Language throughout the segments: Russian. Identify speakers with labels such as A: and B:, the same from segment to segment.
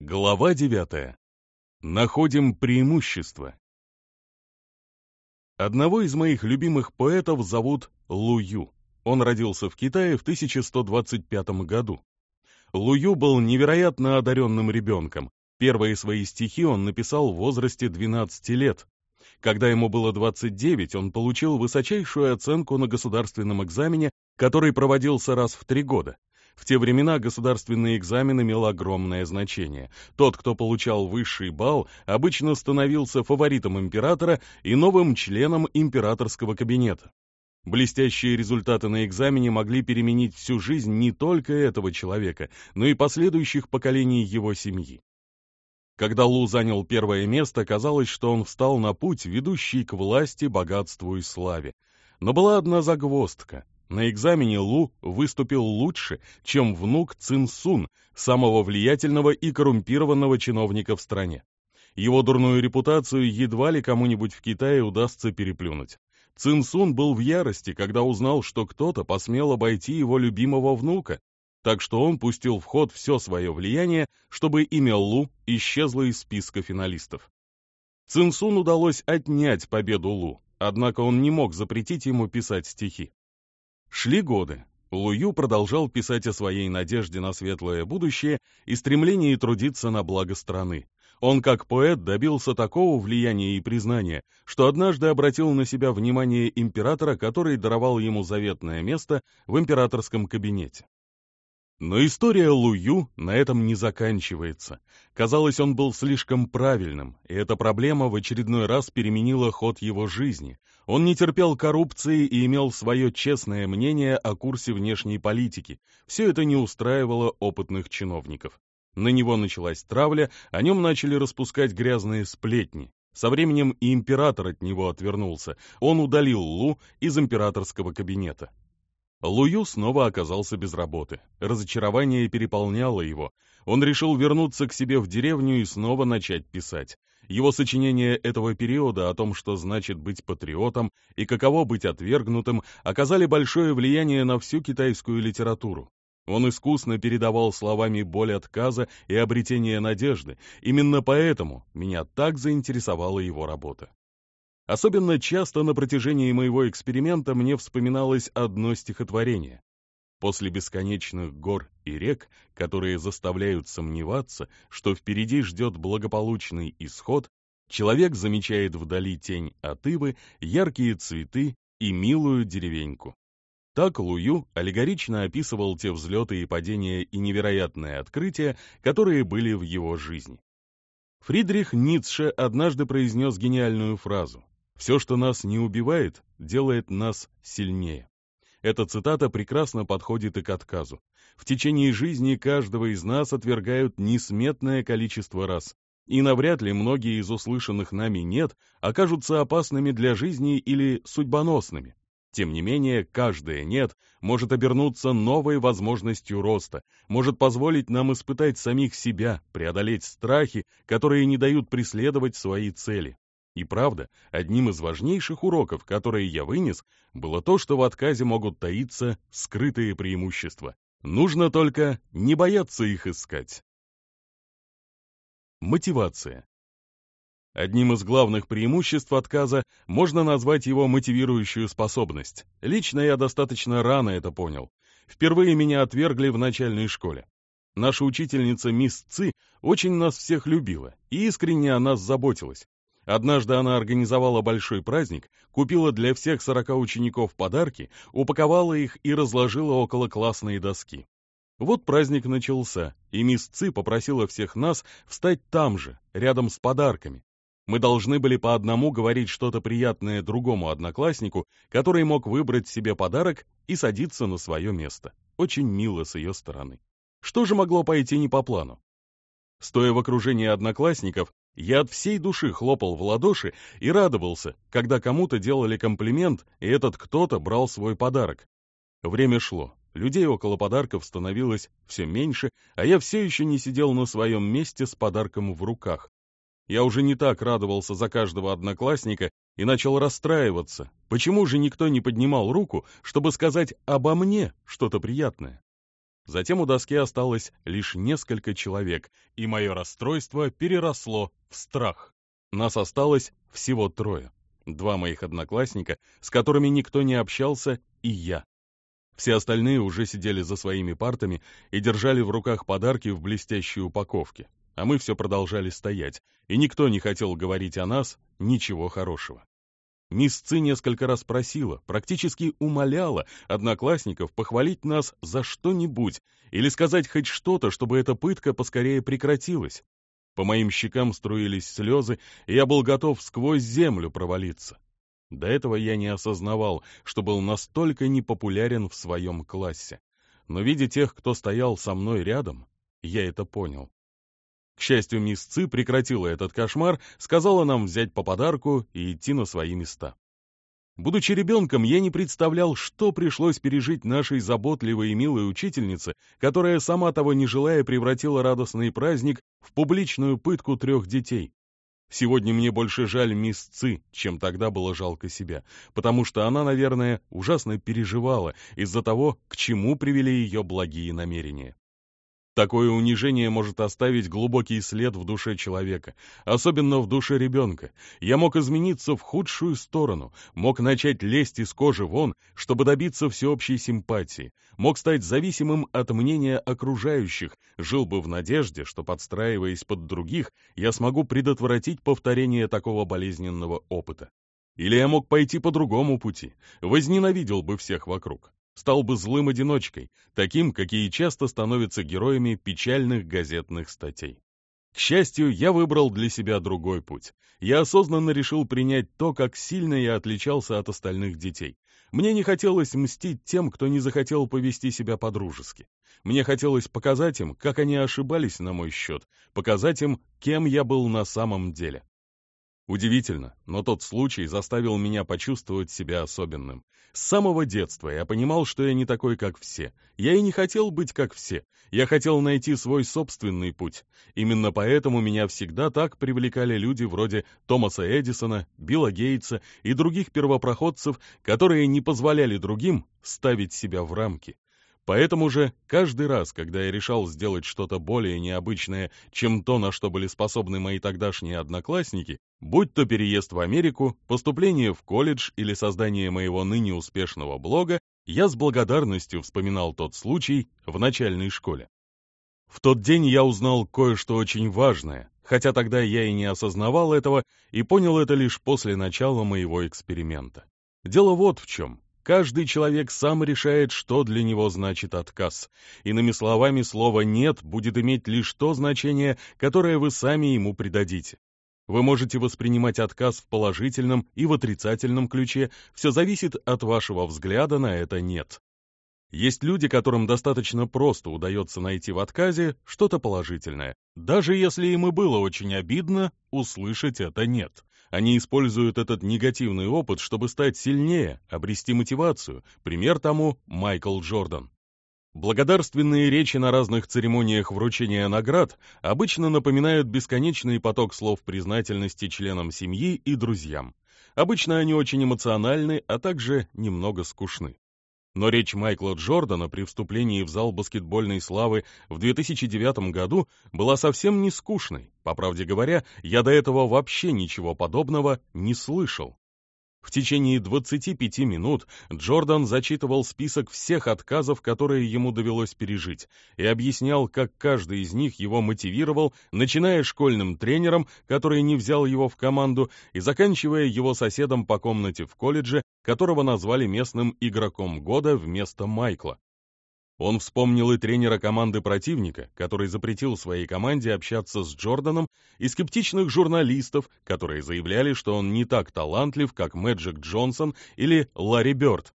A: Глава 9. Находим преимущество. Одного из моих любимых поэтов зовут Лу Ю. Он родился в Китае в 1125 году. Лу Ю был невероятно одаренным ребенком. Первые свои стихи он написал в возрасте 12 лет. Когда ему было 29, он получил высочайшую оценку на государственном экзамене, который проводился раз в три года. В те времена государственный экзамен имел огромное значение. Тот, кто получал высший балл, обычно становился фаворитом императора и новым членом императорского кабинета. Блестящие результаты на экзамене могли переменить всю жизнь не только этого человека, но и последующих поколений его семьи. Когда Лу занял первое место, казалось, что он встал на путь, ведущий к власти, богатству и славе. Но была одна загвоздка. На экзамене Лу выступил лучше, чем внук Цин Сун, самого влиятельного и коррумпированного чиновника в стране. Его дурную репутацию едва ли кому-нибудь в Китае удастся переплюнуть. Цин Сун был в ярости, когда узнал, что кто-то посмел обойти его любимого внука, так что он пустил в ход все свое влияние, чтобы имя Лу исчезло из списка финалистов. Цин Сун удалось отнять победу Лу, однако он не мог запретить ему писать стихи. Шли годы. Лую продолжал писать о своей надежде на светлое будущее и стремлении трудиться на благо страны. Он, как поэт, добился такого влияния и признания, что однажды обратил на себя внимание императора, который даровал ему заветное место в императорском кабинете. Но история Лую на этом не заканчивается. Казалось, он был слишком правильным, и эта проблема в очередной раз переменила ход его жизни. Он не терпел коррупции и имел свое честное мнение о курсе внешней политики. Все это не устраивало опытных чиновников. На него началась травля, о нем начали распускать грязные сплетни. Со временем и император от него отвернулся. Он удалил Лу из императорского кабинета. Лую снова оказался без работы. Разочарование переполняло его. Он решил вернуться к себе в деревню и снова начать писать. Его сочинения этого периода о том, что значит быть патриотом и каково быть отвергнутым, оказали большое влияние на всю китайскую литературу. Он искусно передавал словами боль отказа и обретение надежды. Именно поэтому меня так заинтересовала его работа. Особенно часто на протяжении моего эксперимента мне вспоминалось одно стихотворение. После бесконечных гор и рек, которые заставляют сомневаться, что впереди ждет благополучный исход, человек замечает вдали тень от ивы, яркие цветы и милую деревеньку. Так Лую аллегорично описывал те взлеты и падения и невероятные открытия, которые были в его жизни. Фридрих Ницше однажды произнес гениальную фразу все, что нас не убивает, делает нас сильнее. Эта цитата прекрасно подходит и к отказу. В течение жизни каждого из нас отвергают несметное количество раз, и навряд ли многие из услышанных нами «нет» окажутся опасными для жизни или судьбоносными. Тем не менее, каждое «нет» может обернуться новой возможностью роста, может позволить нам испытать самих себя, преодолеть страхи, которые не дают преследовать свои цели. И правда, одним из важнейших уроков, которые я вынес, было то, что в отказе могут таиться скрытые преимущества. Нужно только не бояться их искать. Мотивация. Одним из главных преимуществ отказа можно назвать его мотивирующую способность. Лично я достаточно рано это понял. Впервые меня отвергли в начальной школе. Наша учительница мисс Ци очень нас всех любила, и искренне о нас заботилась. Однажды она организовала большой праздник, купила для всех сорока учеников подарки, упаковала их и разложила около классной доски. Вот праздник начался, и мисс Ци попросила всех нас встать там же, рядом с подарками. Мы должны были по одному говорить что-то приятное другому однокласснику, который мог выбрать себе подарок и садиться на свое место. Очень мило с ее стороны. Что же могло пойти не по плану? Стоя в окружении одноклассников, я от всей души хлопал в ладоши и радовался, когда кому-то делали комплимент, и этот кто-то брал свой подарок. Время шло, людей около подарков становилось все меньше, а я все еще не сидел на своем месте с подарком в руках. Я уже не так радовался за каждого одноклассника и начал расстраиваться. Почему же никто не поднимал руку, чтобы сказать обо мне что-то приятное? Затем у доски осталось лишь несколько человек, и мое расстройство переросло в страх. Нас осталось всего трое. Два моих одноклассника, с которыми никто не общался, и я. Все остальные уже сидели за своими партами и держали в руках подарки в блестящей упаковке, а мы все продолжали стоять, и никто не хотел говорить о нас ничего хорошего. Мисс Ци несколько раз просила, практически умоляла одноклассников похвалить нас за что-нибудь или сказать хоть что-то, чтобы эта пытка поскорее прекратилась. По моим щекам струились слезы, и я был готов сквозь землю провалиться. До этого я не осознавал, что был настолько непопулярен в своем классе. Но видя тех, кто стоял со мной рядом, я это понял. К счастью, мисс Ци прекратила этот кошмар, сказала нам взять по подарку и идти на свои места. Будучи ребенком, я не представлял, что пришлось пережить нашей заботливой и милой учительнице, которая, сама того не желая, превратила радостный праздник в публичную пытку трех детей. Сегодня мне больше жаль мисс Ци, чем тогда было жалко себя, потому что она, наверное, ужасно переживала из-за того, к чему привели ее благие намерения. Такое унижение может оставить глубокий след в душе человека, особенно в душе ребенка. Я мог измениться в худшую сторону, мог начать лезть из кожи вон, чтобы добиться всеобщей симпатии, мог стать зависимым от мнения окружающих, жил бы в надежде, что, подстраиваясь под других, я смогу предотвратить повторение такого болезненного опыта. Или я мог пойти по другому пути, возненавидел бы всех вокруг стал бы злым одиночкой, таким, какие часто становятся героями печальных газетных статей. К счастью, я выбрал для себя другой путь. Я осознанно решил принять то, как сильно я отличался от остальных детей. Мне не хотелось мстить тем, кто не захотел повести себя по-дружески. Мне хотелось показать им, как они ошибались на мой счет, показать им, кем я был на самом деле. Удивительно, но тот случай заставил меня почувствовать себя особенным. С самого детства я понимал, что я не такой, как все. Я и не хотел быть как все. Я хотел найти свой собственный путь. Именно поэтому меня всегда так привлекали люди вроде Томаса Эдисона, Билла Гейтса и других первопроходцев, которые не позволяли другим ставить себя в рамки. Поэтому же каждый раз, когда я решал сделать что-то более необычное, чем то, на что были способны мои тогдашние одноклассники, будь то переезд в Америку, поступление в колледж или создание моего ныне успешного блога, я с благодарностью вспоминал тот случай в начальной школе. В тот день я узнал кое-что очень важное, хотя тогда я и не осознавал этого и понял это лишь после начала моего эксперимента. Дело вот в чем. Каждый человек сам решает, что для него значит отказ. Иными словами, слово «нет» будет иметь лишь то значение, которое вы сами ему придадите. Вы можете воспринимать отказ в положительном и в отрицательном ключе, все зависит от вашего взгляда на это «нет». Есть люди, которым достаточно просто удается найти в отказе что-то положительное, даже если им и было очень обидно услышать это «нет». Они используют этот негативный опыт, чтобы стать сильнее, обрести мотивацию. Пример тому Майкл Джордан. Благодарственные речи на разных церемониях вручения наград обычно напоминают бесконечный поток слов признательности членам семьи и друзьям. Обычно они очень эмоциональны, а также немного скучны. Но речь Майкла Джордана при вступлении в зал баскетбольной славы в 2009 году была совсем не скучной. По правде говоря, я до этого вообще ничего подобного не слышал. В течение 25 минут Джордан зачитывал список всех отказов, которые ему довелось пережить, и объяснял, как каждый из них его мотивировал, начиная школьным тренером, который не взял его в команду, и заканчивая его соседом по комнате в колледже, которого назвали местным игроком года вместо Майкла. Он вспомнил и тренера команды противника, который запретил своей команде общаться с Джорданом, и скептичных журналистов, которые заявляли, что он не так талантлив, как Мэджик Джонсон или Ларри Бёрд.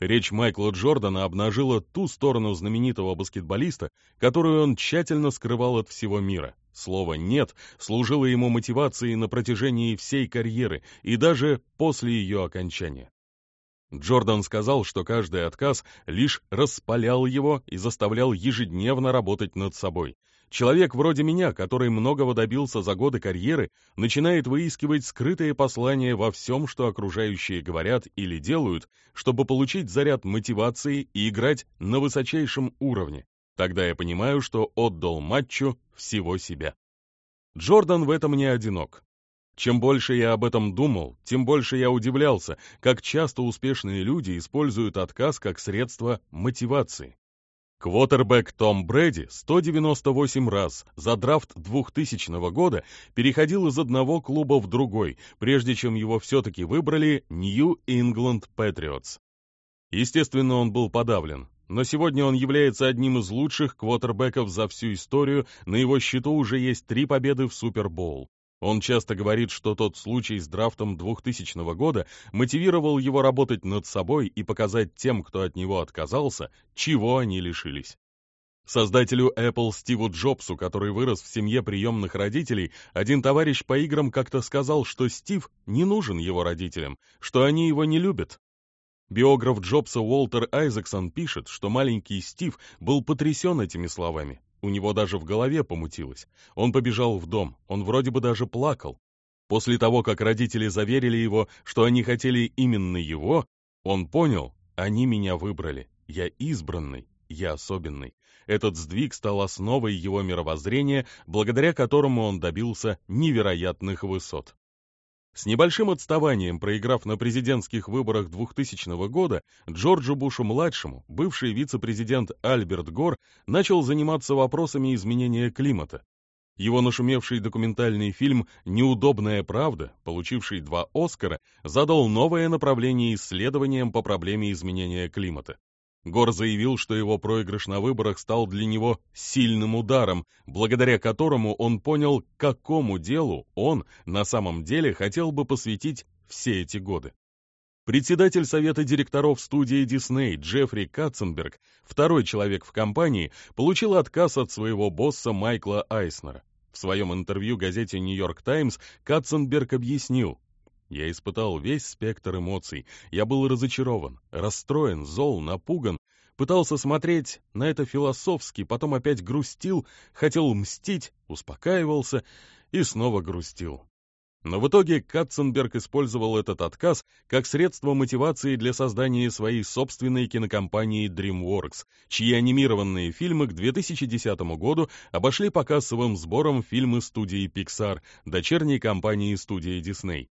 A: Речь Майкла Джордана обнажила ту сторону знаменитого баскетболиста, которую он тщательно скрывал от всего мира. Слово «нет» служило ему мотивацией на протяжении всей карьеры и даже после ее окончания. Джордан сказал, что каждый отказ лишь распалял его и заставлял ежедневно работать над собой. Человек вроде меня, который многого добился за годы карьеры, начинает выискивать скрытые послания во всем, что окружающие говорят или делают, чтобы получить заряд мотивации и играть на высочайшем уровне. Тогда я понимаю, что отдал матчу всего себя. Джордан в этом не одинок. Чем больше я об этом думал, тем больше я удивлялся, как часто успешные люди используют отказ как средство мотивации. Квотербек Том Брэди 198 раз за драфт 2000 года переходил из одного клуба в другой, прежде чем его все-таки выбрали New England Patriots. Естественно, он был подавлен, но сегодня он является одним из лучших квотербеков за всю историю, на его счету уже есть три победы в Супербоул. Он часто говорит, что тот случай с драфтом 2000 года мотивировал его работать над собой и показать тем, кто от него отказался, чего они лишились. Создателю Apple Стиву Джобсу, который вырос в семье приемных родителей, один товарищ по играм как-то сказал, что Стив не нужен его родителям, что они его не любят. Биограф Джобса Уолтер Айзексон пишет, что маленький Стив был потрясен этими словами. У него даже в голове помутилось. Он побежал в дом, он вроде бы даже плакал. После того, как родители заверили его, что они хотели именно его, он понял, они меня выбрали. Я избранный, я особенный. Этот сдвиг стал основой его мировоззрения, благодаря которому он добился невероятных высот. С небольшим отставанием, проиграв на президентских выборах 2000 года, Джорджу Бушу-младшему, бывший вице-президент Альберт Гор начал заниматься вопросами изменения климата. Его нашумевший документальный фильм «Неудобная правда», получивший два Оскара, задал новое направление исследованиям по проблеме изменения климата. Гор заявил, что его проигрыш на выборах стал для него сильным ударом, благодаря которому он понял, какому делу он на самом деле хотел бы посвятить все эти годы. Председатель совета директоров студии Дисней Джеффри Катценберг, второй человек в компании, получил отказ от своего босса Майкла Айснера. В своем интервью газете «Нью-Йорк Таймс» Катценберг объяснил, я испытал весь спектр эмоций. Я был разочарован, расстроен, зол, напуган. Пытался смотреть на это философски, потом опять грустил, хотел мстить, успокаивался и снова грустил. Но в итоге Катценберг использовал этот отказ как средство мотивации для создания своей собственной кинокомпании DreamWorks, чьи анимированные фильмы к 2010 году обошли по кассовым сборам фильмы студии Pixar, дочерней компании студии Disney.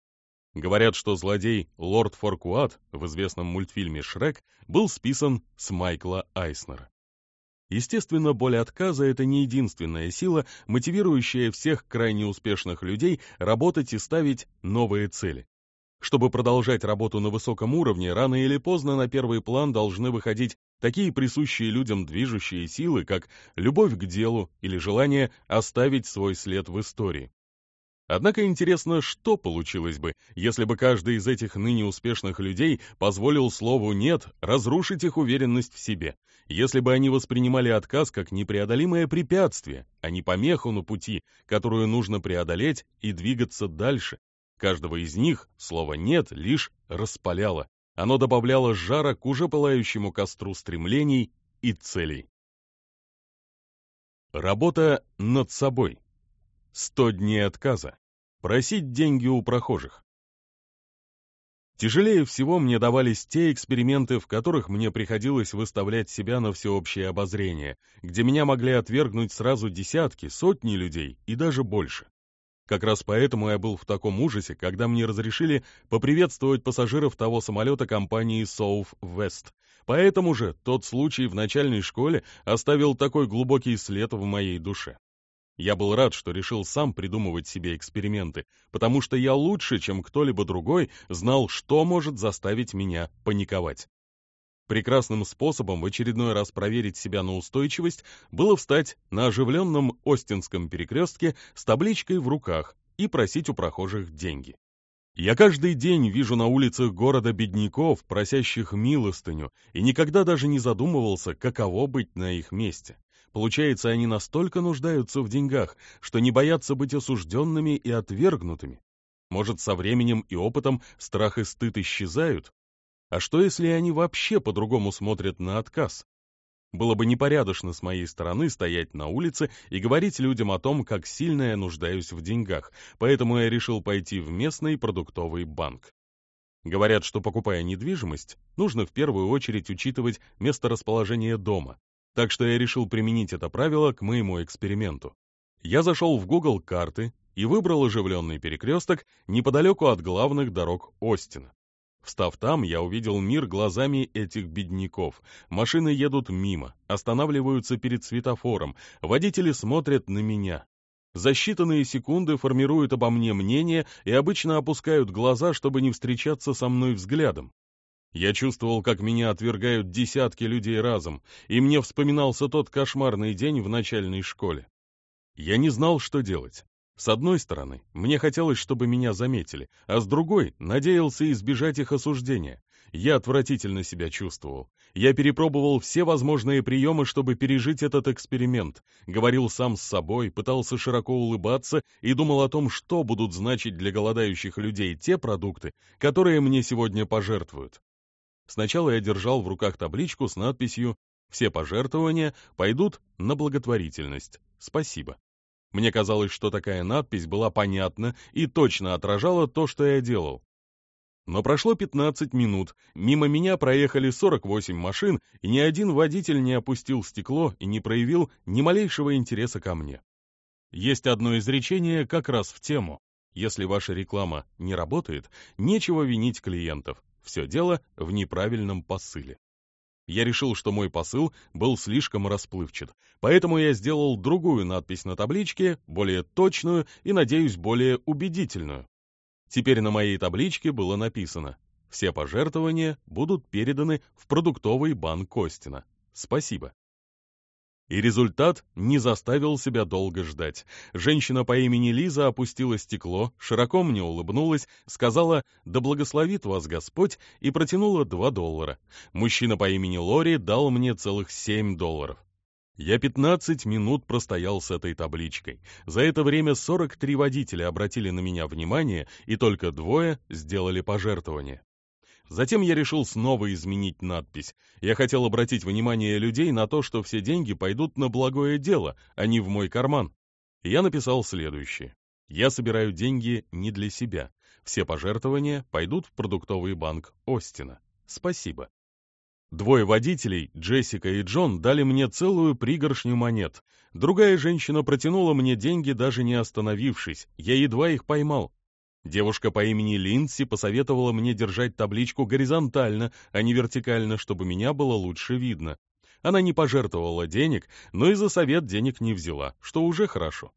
A: Говорят, что злодей Лорд Форкуат в известном мультфильме «Шрек» был списан с Майкла Айснера. Естественно, боль отказа — это не единственная сила, мотивирующая всех крайне успешных людей работать и ставить новые цели. Чтобы продолжать работу на высоком уровне, рано или поздно на первый план должны выходить такие присущие людям движущие силы, как любовь к делу или желание оставить свой след в истории. Однако интересно, что получилось бы, если бы каждый из этих ныне успешных людей позволил слову «нет» разрушить их уверенность в себе, если бы они воспринимали отказ как непреодолимое препятствие, а не помеху на пути, которую нужно преодолеть и двигаться дальше. Каждого из них слово «нет» лишь распаляло. Оно добавляло жара к уже пылающему костру стремлений и целей. Работа над собой. Сто дней отказа. Просить деньги у прохожих. Тяжелее всего мне давались те эксперименты, в которых мне приходилось выставлять себя на всеобщее обозрение, где меня могли отвергнуть сразу десятки, сотни людей и даже больше. Как раз поэтому я был в таком ужасе, когда мне разрешили поприветствовать пассажиров того самолета компании South West. Поэтому же тот случай в начальной школе оставил такой глубокий след в моей душе. Я был рад, что решил сам придумывать себе эксперименты, потому что я лучше, чем кто-либо другой, знал, что может заставить меня паниковать. Прекрасным способом в очередной раз проверить себя на устойчивость было встать на оживленном Остинском перекрестке с табличкой в руках и просить у прохожих деньги. Я каждый день вижу на улицах города бедняков, просящих милостыню, и никогда даже не задумывался, каково быть на их месте. Получается, они настолько нуждаются в деньгах, что не боятся быть осужденными и отвергнутыми. Может, со временем и опытом страх и стыд исчезают? А что, если они вообще по-другому смотрят на отказ? Было бы непорядочно с моей стороны стоять на улице и говорить людям о том, как сильно я нуждаюсь в деньгах, поэтому я решил пойти в местный продуктовый банк. Говорят, что покупая недвижимость, нужно в первую очередь учитывать место расположения дома. Так что я решил применить это правило к моему эксперименту. Я зашел в Google карты и выбрал оживленный перекресток неподалеку от главных дорог Остина. Встав там, я увидел мир глазами этих бедняков. Машины едут мимо, останавливаются перед светофором, водители смотрят на меня. За считанные секунды формируют обо мне мнение и обычно опускают глаза, чтобы не встречаться со мной взглядом. Я чувствовал, как меня отвергают десятки людей разом, и мне вспоминался тот кошмарный день в начальной школе. Я не знал, что делать. С одной стороны, мне хотелось, чтобы меня заметили, а с другой, надеялся избежать их осуждения. Я отвратительно себя чувствовал. Я перепробовал все возможные приемы, чтобы пережить этот эксперимент. Говорил сам с собой, пытался широко улыбаться и думал о том, что будут значить для голодающих людей те продукты, которые мне сегодня пожертвуют. Сначала я держал в руках табличку с надписью «Все пожертвования пойдут на благотворительность. Спасибо». Мне казалось, что такая надпись была понятна и точно отражала то, что я делал. Но прошло 15 минут, мимо меня проехали 48 машин, и ни один водитель не опустил стекло и не проявил ни малейшего интереса ко мне. Есть одно изречение как раз в тему. Если ваша реклама не работает, нечего винить клиентов. Все дело в неправильном посыле. Я решил, что мой посыл был слишком расплывчат, поэтому я сделал другую надпись на табличке, более точную и, надеюсь, более убедительную. Теперь на моей табличке было написано «Все пожертвования будут переданы в продуктовый банк Костина. Спасибо». И результат не заставил себя долго ждать. Женщина по имени Лиза опустила стекло, широко мне улыбнулась, сказала «Да благословит вас Господь» и протянула 2 доллара. Мужчина по имени Лори дал мне целых 7 долларов. Я 15 минут простоял с этой табличкой. За это время 43 водителя обратили на меня внимание, и только двое сделали пожертвование. Затем я решил снова изменить надпись. Я хотел обратить внимание людей на то, что все деньги пойдут на благое дело, а не в мой карман. Я написал следующее. Я собираю деньги не для себя. Все пожертвования пойдут в продуктовый банк Остина. Спасибо. Двое водителей, Джессика и Джон, дали мне целую пригоршню монет. Другая женщина протянула мне деньги, даже не остановившись. Я едва их поймал. Девушка по имени Линдси посоветовала мне держать табличку горизонтально, а не вертикально, чтобы меня было лучше видно. Она не пожертвовала денег, но и за совет денег не взяла, что уже хорошо.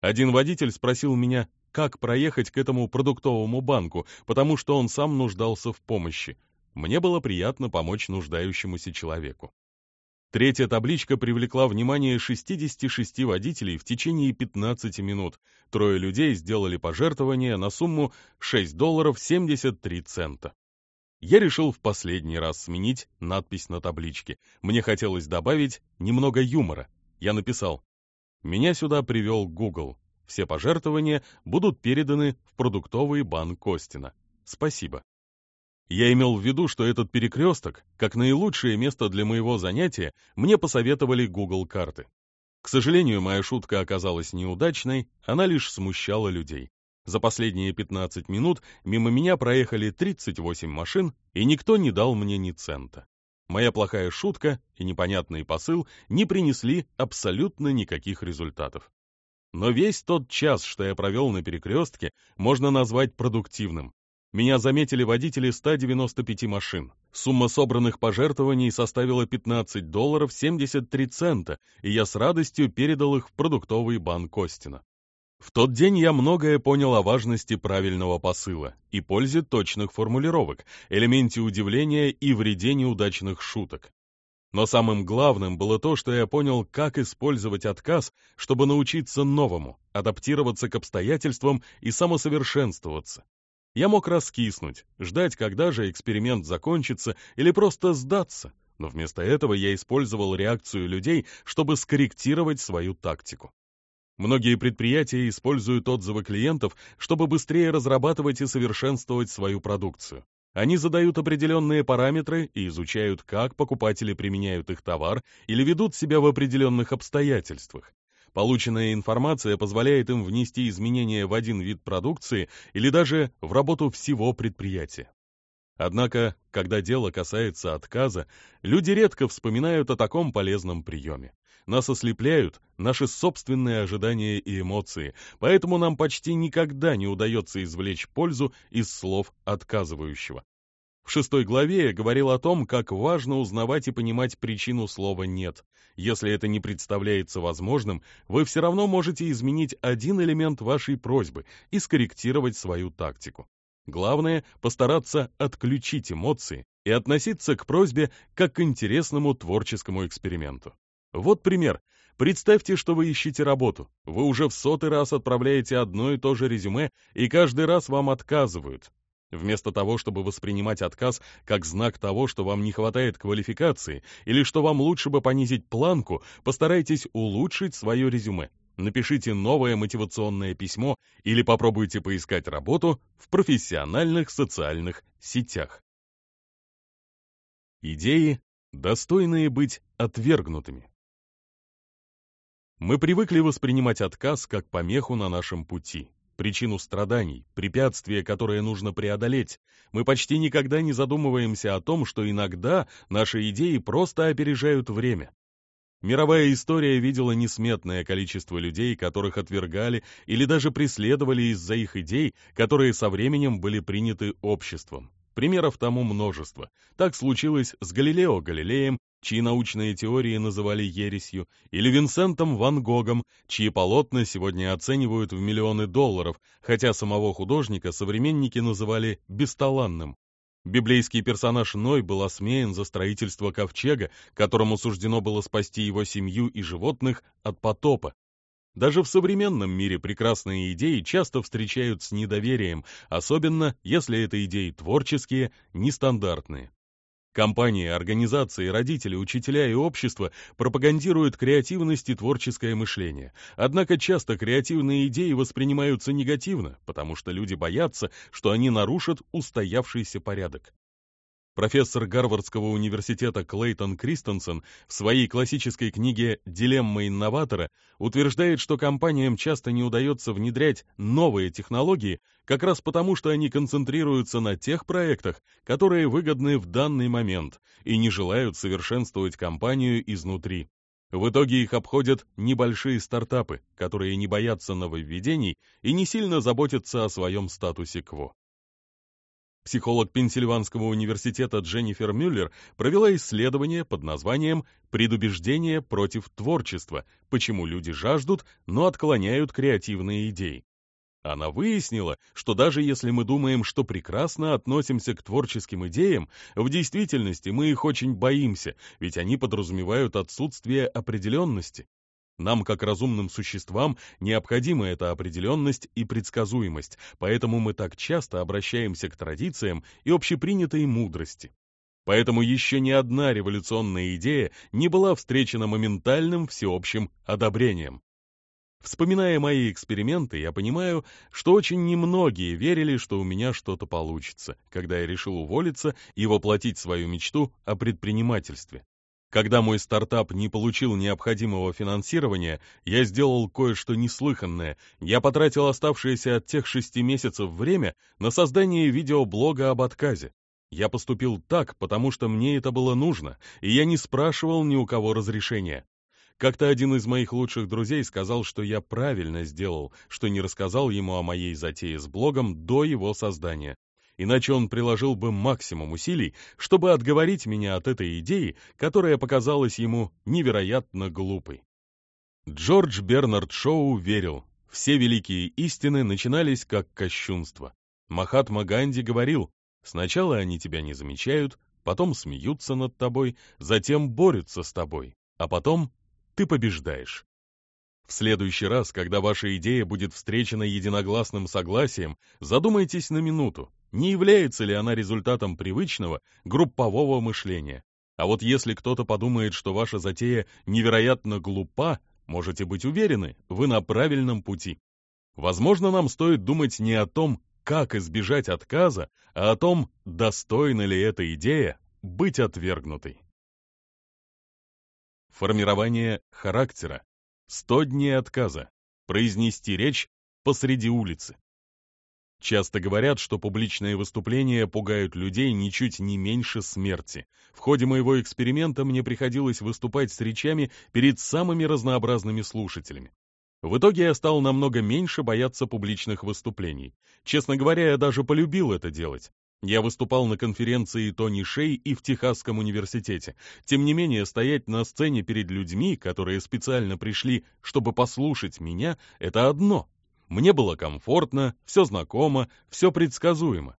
A: Один водитель спросил меня, как проехать к этому продуктовому банку, потому что он сам нуждался в помощи. Мне было приятно помочь нуждающемуся человеку. Третья табличка привлекла внимание 66 водителей в течение 15 минут. Трое людей сделали пожертвование на сумму 6 долларов 73 цента. Я решил в последний раз сменить надпись на табличке. Мне хотелось добавить немного юмора. Я написал «Меня сюда привел Google. Все пожертвования будут переданы в продуктовый банк Костина. Спасибо». Я имел в виду, что этот перекресток, как наилучшее место для моего занятия, мне посоветовали Google карты. К сожалению, моя шутка оказалась неудачной, она лишь смущала людей. За последние 15 минут мимо меня проехали 38 машин, и никто не дал мне ни цента. Моя плохая шутка и непонятный посыл не принесли абсолютно никаких результатов. Но весь тот час, что я провел на перекрестке, можно назвать продуктивным. Меня заметили водители 195 машин. Сумма собранных пожертвований составила 15 долларов 73 цента, и я с радостью передал их в продуктовый банк Костина. В тот день я многое понял о важности правильного посыла и пользе точных формулировок, элементе удивления и вреде неудачных шуток. Но самым главным было то, что я понял, как использовать отказ, чтобы научиться новому, адаптироваться к обстоятельствам и самосовершенствоваться. Я мог раскиснуть, ждать, когда же эксперимент закончится, или просто сдаться, но вместо этого я использовал реакцию людей, чтобы скорректировать свою тактику. Многие предприятия используют отзывы клиентов, чтобы быстрее разрабатывать и совершенствовать свою продукцию. Они задают определенные параметры и изучают, как покупатели применяют их товар или ведут себя в определенных обстоятельствах. Полученная информация позволяет им внести изменения в один вид продукции или даже в работу всего предприятия. Однако, когда дело касается отказа, люди редко вспоминают о таком полезном приеме. Нас ослепляют наши собственные ожидания и эмоции, поэтому нам почти никогда не удается извлечь пользу из слов отказывающего. В шестой главе я говорил о том, как важно узнавать и понимать причину слова «нет». Если это не представляется возможным, вы все равно можете изменить один элемент вашей просьбы и скорректировать свою тактику. Главное – постараться отключить эмоции и относиться к просьбе как к интересному творческому эксперименту. Вот пример. Представьте, что вы ищете работу. Вы уже в сотый раз отправляете одно и то же резюме, и каждый раз вам отказывают. Вместо того, чтобы воспринимать отказ как знак того, что вам не хватает квалификации или что вам лучше бы понизить планку, постарайтесь улучшить свое резюме. Напишите новое мотивационное письмо или попробуйте поискать работу в профессиональных социальных сетях. Идеи, достойные быть отвергнутыми. Мы привыкли воспринимать отказ как помеху на нашем пути, причину страданий, препятствие, которое нужно преодолеть. Мы почти никогда не задумываемся о том, что иногда наши идеи просто опережают время. Мировая история видела несметное количество людей, которых отвергали или даже преследовали из-за их идей, которые со временем были приняты обществом. Примеров тому множество. Так случилось с Галилео Галилеем, чьи научные теории называли ересью, или Винсентом Ван Гогом, чьи полотна сегодня оценивают в миллионы долларов, хотя самого художника современники называли бесталанным. Библейский персонаж Ной был осмеян за строительство ковчега, которому суждено было спасти его семью и животных от потопа. Даже в современном мире прекрасные идеи часто встречают с недоверием, особенно если это идеи творческие, нестандартные. Компании, организации, родители, учителя и общество пропагандируют креативность и творческое мышление. Однако часто креативные идеи воспринимаются негативно, потому что люди боятся, что они нарушат устоявшийся порядок. Профессор Гарвардского университета Клейтон Кристенсен в своей классической книге «Дилемма инноватора» утверждает, что компаниям часто не удается внедрять новые технологии как раз потому, что они концентрируются на тех проектах, которые выгодны в данный момент, и не желают совершенствовать компанию изнутри. В итоге их обходят небольшие стартапы, которые не боятся нововведений и не сильно заботятся о своем статусе кво. Психолог Пенсильванского университета Дженнифер Мюллер провела исследование под названием «Предубеждение против творчества. Почему люди жаждут, но отклоняют креативные идеи». Она выяснила, что даже если мы думаем, что прекрасно относимся к творческим идеям, в действительности мы их очень боимся, ведь они подразумевают отсутствие определенности. Нам, как разумным существам, необходима эта определенность и предсказуемость, поэтому мы так часто обращаемся к традициям и общепринятой мудрости. Поэтому еще ни одна революционная идея не была встречена моментальным всеобщим одобрением. Вспоминая мои эксперименты, я понимаю, что очень немногие верили, что у меня что-то получится, когда я решил уволиться и воплотить свою мечту о предпринимательстве. Когда мой стартап не получил необходимого финансирования, я сделал кое-что неслыханное. Я потратил оставшееся от тех шести месяцев время на создание видеоблога об отказе. Я поступил так, потому что мне это было нужно, и я не спрашивал ни у кого разрешения. Как-то один из моих лучших друзей сказал, что я правильно сделал, что не рассказал ему о моей затее с блогом до его создания иначе он приложил бы максимум усилий, чтобы отговорить меня от этой идеи, которая показалась ему невероятно глупой. Джордж Бернард Шоу верил, все великие истины начинались как кощунство. Махатма Ганди говорил, сначала они тебя не замечают, потом смеются над тобой, затем борются с тобой, а потом ты побеждаешь. В следующий раз, когда ваша идея будет встречена единогласным согласием, задумайтесь на минуту, не является ли она результатом привычного группового мышления. А вот если кто-то подумает, что ваша затея невероятно глупа, можете быть уверены, вы на правильном пути. Возможно, нам стоит думать не о том, как избежать отказа, а о том, достойна ли эта идея быть отвергнутой. Формирование характера. 100 дней отказа. Произнести речь посреди улицы. Часто говорят, что публичные выступления пугают людей ничуть не меньше смерти. В ходе моего эксперимента мне приходилось выступать с речами перед самыми разнообразными слушателями. В итоге я стал намного меньше бояться публичных выступлений. Честно говоря, я даже полюбил это делать. Я выступал на конференции Тони Шей и в Техасском университете. Тем не менее, стоять на сцене перед людьми, которые специально пришли, чтобы послушать меня, это одно. Мне было комфортно, все знакомо, все предсказуемо.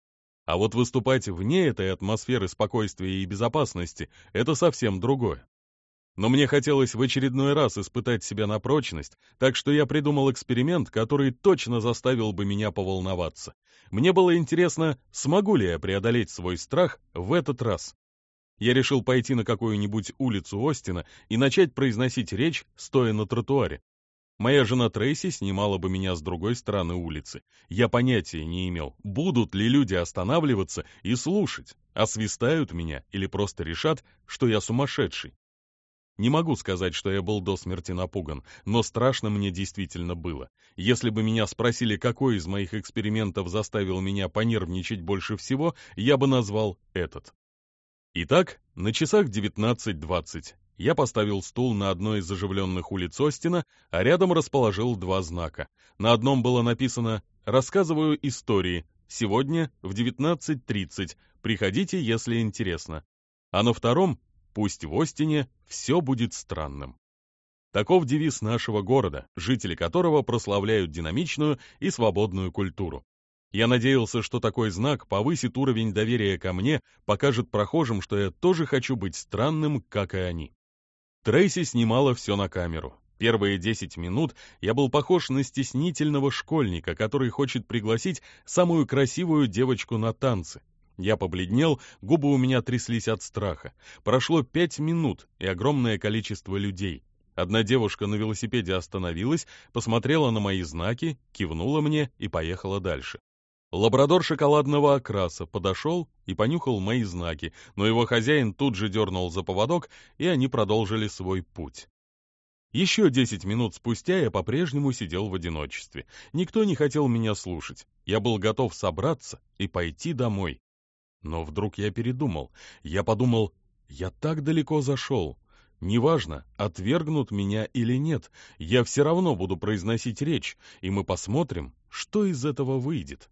A: А вот выступать вне этой атмосферы спокойствия и безопасности – это совсем другое. Но мне хотелось в очередной раз испытать себя на прочность, так что я придумал эксперимент, который точно заставил бы меня поволноваться. Мне было интересно, смогу ли я преодолеть свой страх в этот раз. Я решил пойти на какую-нибудь улицу Остина и начать произносить речь, стоя на тротуаре. Моя жена Трейси снимала бы меня с другой стороны улицы. Я понятия не имел, будут ли люди останавливаться и слушать, освистают меня или просто решат, что я сумасшедший. Не могу сказать, что я был до смерти напуган, но страшно мне действительно было. Если бы меня спросили, какой из моих экспериментов заставил меня понервничать больше всего, я бы назвал этот. Итак, на часах 19.20 я поставил стул на одной из оживленных улиц Остина, а рядом расположил два знака. На одном было написано «Рассказываю истории. Сегодня в 19.30. Приходите, если интересно». А на втором «Пусть в Остине все будет странным». Таков девиз нашего города, жители которого прославляют динамичную и свободную культуру. Я надеялся, что такой знак повысит уровень доверия ко мне, покажет прохожим, что я тоже хочу быть странным, как и они. Трейси снимала все на камеру. Первые 10 минут я был похож на стеснительного школьника, который хочет пригласить самую красивую девочку на танцы. Я побледнел, губы у меня тряслись от страха. Прошло пять минут, и огромное количество людей. Одна девушка на велосипеде остановилась, посмотрела на мои знаки, кивнула мне и поехала дальше. Лабрадор шоколадного окраса подошел и понюхал мои знаки, но его хозяин тут же дернул за поводок, и они продолжили свой путь. Еще десять минут спустя я по-прежнему сидел в одиночестве. Никто не хотел меня слушать. Я был готов собраться и пойти домой. Но вдруг я передумал. Я подумал, я так далеко зашел. Неважно, отвергнут меня или нет, я все равно буду произносить речь, и мы посмотрим, что из этого выйдет.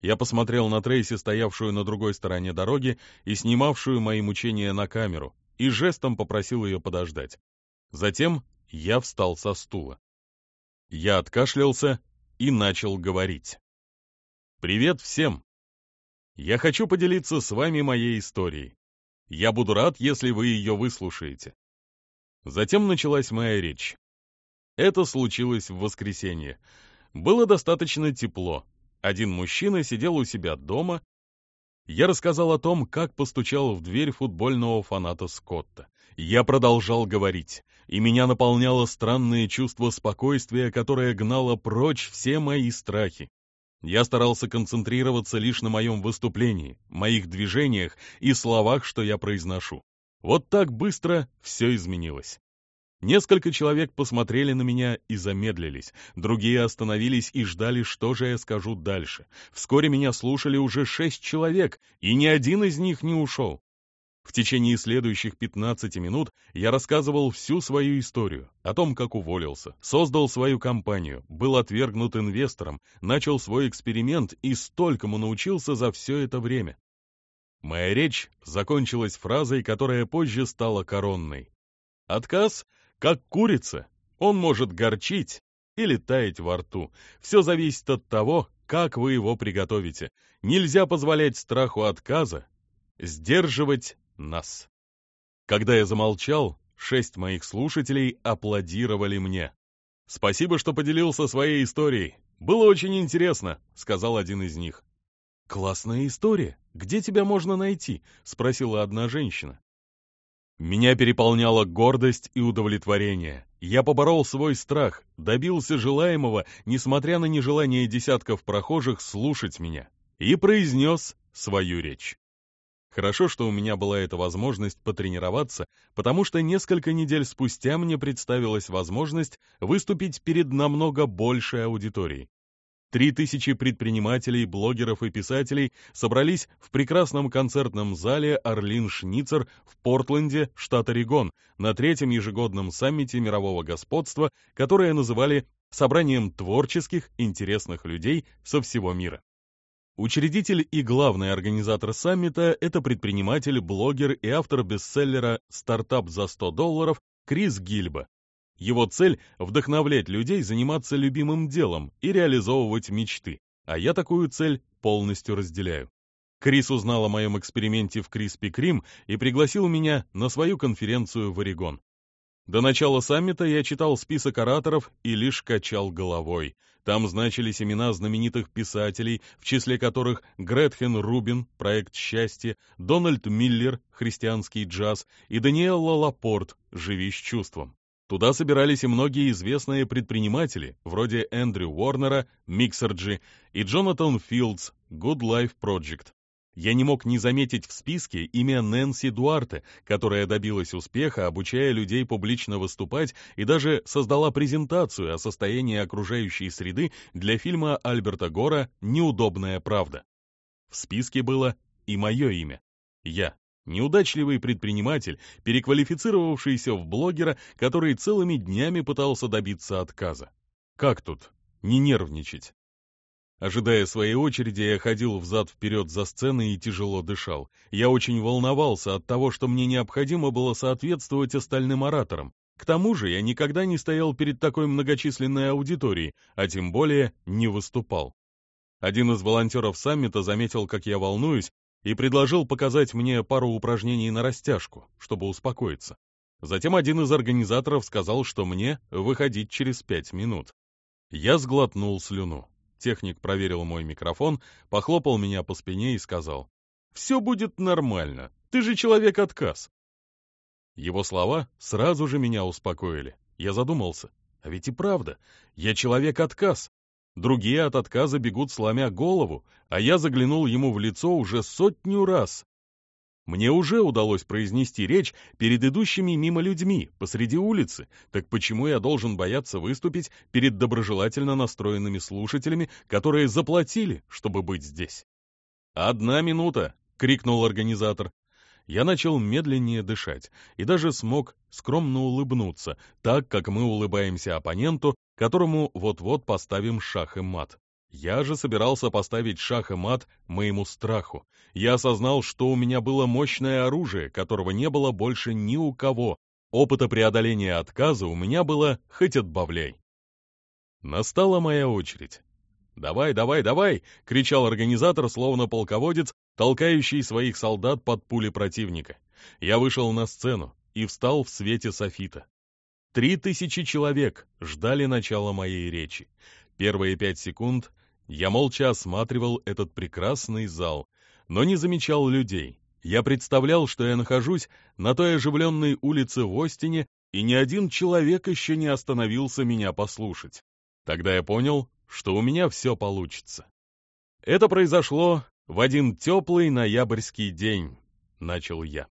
A: Я посмотрел на Трейси, стоявшую на другой стороне дороги и снимавшую мои мучения на камеру, и жестом попросил ее подождать. Затем я встал со стула. Я откашлялся и начал говорить. «Привет всем! Я хочу поделиться с вами моей историей. Я буду рад, если вы ее выслушаете». Затем началась моя речь. Это случилось в воскресенье. Было достаточно тепло, один мужчина сидел у себя дома. Я рассказал о том, как постучал в дверь футбольного фаната Скотта. Я продолжал говорить, и меня наполняло странное чувство спокойствия, которое гнало прочь все мои страхи. Я старался концентрироваться лишь на моем выступлении, моих движениях и словах, что я произношу. Вот так быстро все изменилось. Несколько человек посмотрели на меня и замедлились, другие остановились и ждали, что же я скажу дальше. Вскоре меня слушали уже шесть человек, и ни один из них не ушел. В течение следующих 15 минут я рассказывал всю свою историю, о том, как уволился, создал свою компанию, был отвергнут инвестором, начал свой эксперимент и столькому научился за все это время. Моя речь закончилась фразой, которая позже стала коронной. Отказ как курица, он может горчить или таять во рту. Все зависит от того, как вы его приготовите. Нельзя позволять страху отказа сдерживать нас. Когда я замолчал, шесть моих слушателей аплодировали мне. «Спасибо, что поделился своей историей. Было очень интересно», — сказал один из них. «Классная история. Где тебя можно найти?» — спросила одна женщина. Меня переполняла гордость и удовлетворение. Я поборол свой страх, добился желаемого, несмотря на нежелание десятков прохожих слушать меня, и произнес свою речь. Хорошо, что у меня была эта возможность потренироваться, потому что несколько недель спустя мне представилась возможность выступить перед намного большей аудиторией. Три тысячи предпринимателей, блогеров и писателей собрались в прекрасном концертном зале «Орлин Шницер» в Портленде, штат Орегон, на третьем ежегодном саммите мирового господства, которое называли «Собранием творческих, интересных людей со всего мира». Учредитель и главный организатор саммита – это предприниматель, блогер и автор бестселлера «Стартап за 100 долларов» Крис Гильба, его цель — вдохновлять людей заниматься любимым делом и реализовывать мечты, а я такую цель полностью разделяю. Крис узнал о моем эксперименте в Криспи Крим и пригласил меня на свою конференцию в Орегон. До начала саммита я читал список ораторов и лишь качал головой. Там значились имена знаменитых писателей, в числе которых Гретхен Рубин, «Проект счастья», Дональд Миллер, «Христианский джаз» и Даниэлла Лапорт, «Живи с чувством». Туда собирались и многие известные предприниматели, вроде Эндрю Уорнера, Mixergy и Джонатан Филдс, Good Life Project. Я не мог не заметить в списке имя Нэнси Дуарте, которая добилась успеха, обучая людей публично выступать и даже создала презентацию о состоянии окружающей среды для фильма Альберта Гора «Неудобная правда». В списке было и мое имя. Я. Неудачливый предприниматель, переквалифицировавшийся в блогера, который целыми днями пытался добиться отказа. Как тут не нервничать? Ожидая своей очереди, я ходил взад-вперед за сценой и тяжело дышал. Я очень волновался от того, что мне необходимо было соответствовать остальным ораторам. К тому же я никогда не стоял перед такой многочисленной аудиторией, а тем более не выступал. Один из волонтеров саммита заметил, как я волнуюсь, и предложил показать мне пару упражнений на растяжку, чтобы успокоиться. Затем один из организаторов сказал, что мне выходить через пять минут. Я сглотнул слюну. Техник проверил мой микрофон, похлопал меня по спине и сказал, «Все будет нормально, ты же человек-отказ». Его слова сразу же меня успокоили. Я задумался, а ведь и правда, я человек-отказ. Другие от отказа бегут, сломя голову, а я заглянул ему в лицо уже сотню раз. Мне уже удалось произнести речь перед идущими мимо людьми посреди улицы, так почему я должен бояться выступить перед доброжелательно настроенными слушателями, которые заплатили, чтобы быть здесь? «Одна минута!» — крикнул организатор. Я начал медленнее дышать и даже смог скромно улыбнуться, так как мы улыбаемся оппоненту, которому вот-вот поставим шах и мат. Я же собирался поставить шах и мат моему страху. Я осознал, что у меня было мощное оружие, которого не было больше ни у кого. Опыта преодоления отказа у меня было хоть отбавляй. Настала моя очередь. «Давай, давай, давай!» — кричал организатор, словно полководец, толкающий своих солдат под пули противника. Я вышел на сцену и встал в свете софита. Три тысячи человек ждали начала моей речи. Первые пять секунд я молча осматривал этот прекрасный зал, но не замечал людей. Я представлял, что я нахожусь на той оживленной улице в Остине, и ни один человек еще не остановился меня послушать. Тогда я понял, что у меня все получится. Это произошло в один теплый ноябрьский день, начал я.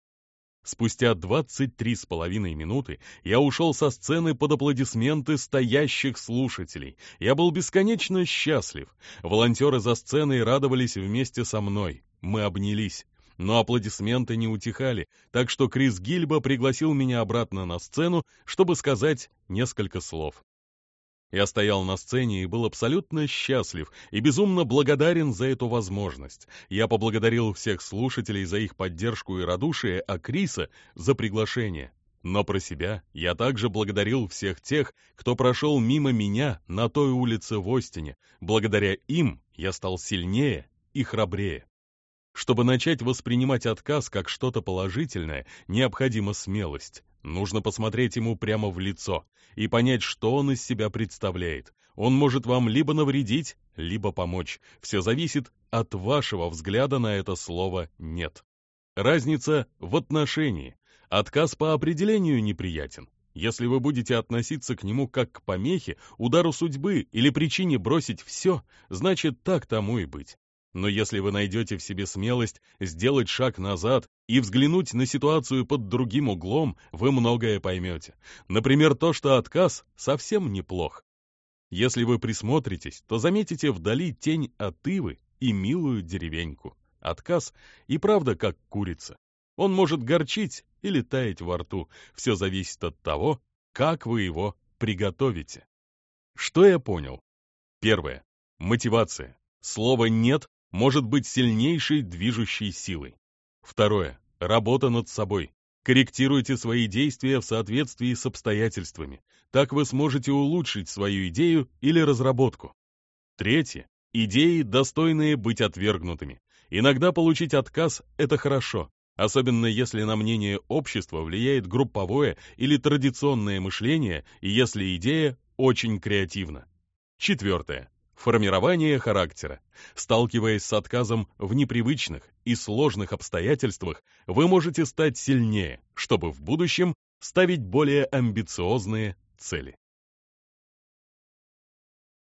A: Спустя 23 с половиной минуты я ушел со сцены под аплодисменты стоящих слушателей. Я был бесконечно счастлив. Волонтеры за сценой радовались вместе со мной. Мы обнялись. Но аплодисменты не утихали, так что Крис Гильба пригласил меня обратно на сцену, чтобы сказать несколько слов. Я стоял на сцене и был абсолютно счастлив и безумно благодарен за эту возможность. Я поблагодарил всех слушателей за их поддержку и радушие, а Криса за приглашение. Но про себя я также благодарил всех тех, кто прошел мимо меня на той улице в Остине. Благодаря им я стал сильнее и храбрее. Чтобы начать воспринимать отказ как что-то положительное, необходима смелость. Нужно посмотреть ему прямо в лицо и понять, что он из себя представляет. Он может вам либо навредить, либо помочь. Все зависит от вашего взгляда на это слово «нет». Разница в отношении. Отказ по определению неприятен. Если вы будете относиться к нему как к помехе, удару судьбы или причине бросить все, значит так тому и быть. Но если вы найдете в себе смелость сделать шаг назад и взглянуть на ситуацию под другим углом, вы многое поймете. Например, то, что отказ совсем неплох. Если вы присмотритесь, то заметите вдали тень от ивы и милую деревеньку. Отказ и правда как курица. Он может горчить или таять во рту. Все зависит от того, как вы его приготовите. Что я понял? Первое. Мотивация. Слово «нет» может быть сильнейшей движущей силой. Второе. Работа над собой. Корректируйте свои действия в соответствии с обстоятельствами. Так вы сможете улучшить свою идею или разработку. Третье. Идеи, достойные быть отвергнутыми. Иногда получить отказ – это хорошо, особенно если на мнение общества влияет групповое или традиционное мышление и если идея очень креативна. Четвертое. Формирование характера. Сталкиваясь с отказом в непривычных и сложных обстоятельствах, вы можете стать сильнее, чтобы в будущем ставить более амбициозные цели.